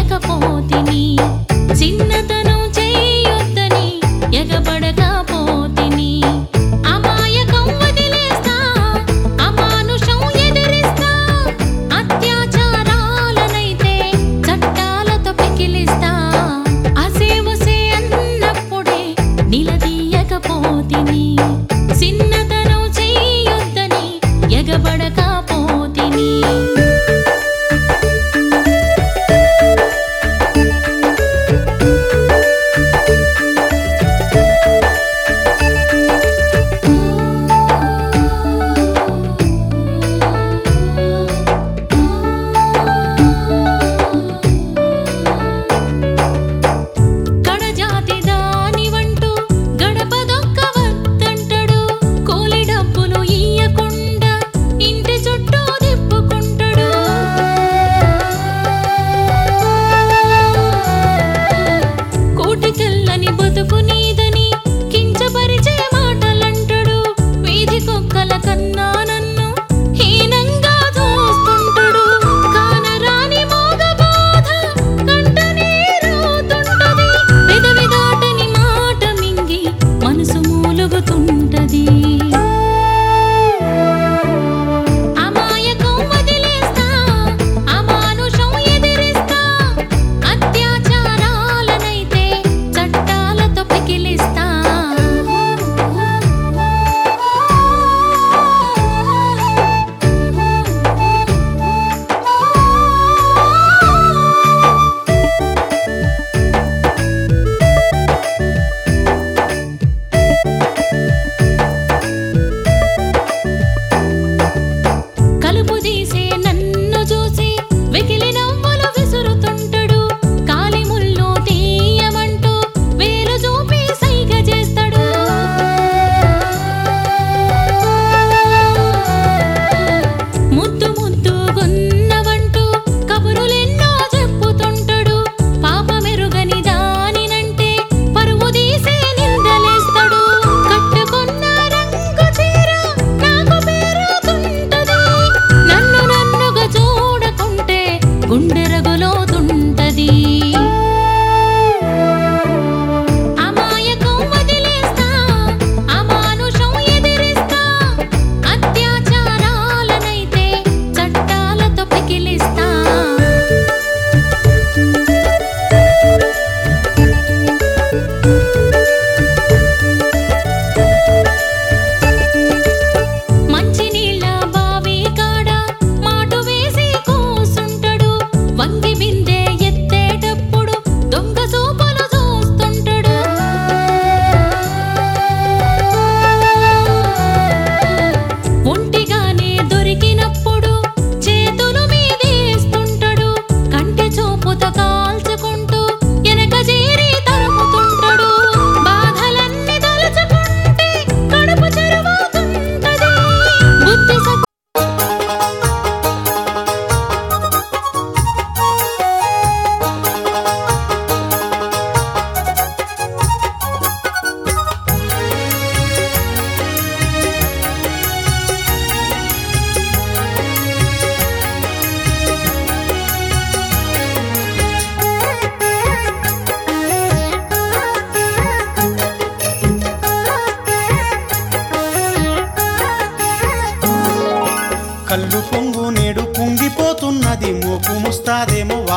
ఉండకపోతిని ఒలుగుతుంటది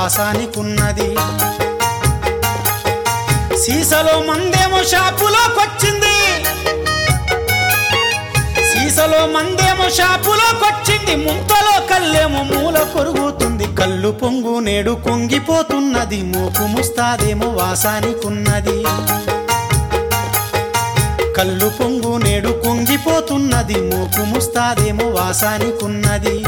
ముస్తాదేమో సీసలో మందేమో షాపులోకొచ్చింది సీసలో మందేమో షాపులోకొచ్చింది ముంతలో కళ్ళేమో మూల కొరుగుతుంది. కళ్ళు పొంగు నేడు కొంగిపోతున్నది. మోపు ముస్తాదేమో వాసానికున్నది. కళ్ళు పొంగు నేడు కొంగిపోతున్నది. మోపు ముస్తాదేమో వాసానికున్నది.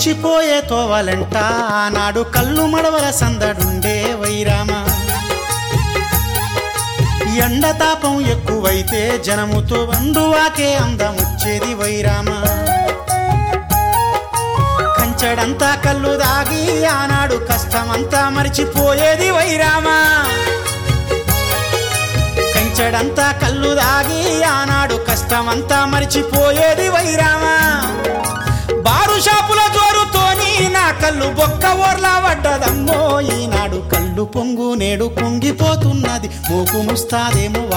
మర్చిపోయే తోవలంట. ఆనాడు కళ్ళు మడవల సందడుండే వైరామ. ఎండతాపం ఎక్కువైతే జనముతో వందువాకే అందముచ్చేది వైరామ. కంచడంతా కళ్ళు దాగి ఆనాడు కష్టమంతా మరిచిపోయేది వైరామ. కంచెడంతా కళ్ళు దాగి ఆనాడు కష్టమంతా మరిచిపోయేది పొంగు నేడు పొంగిపోతున్నది. మోకు ముస్తాదేమో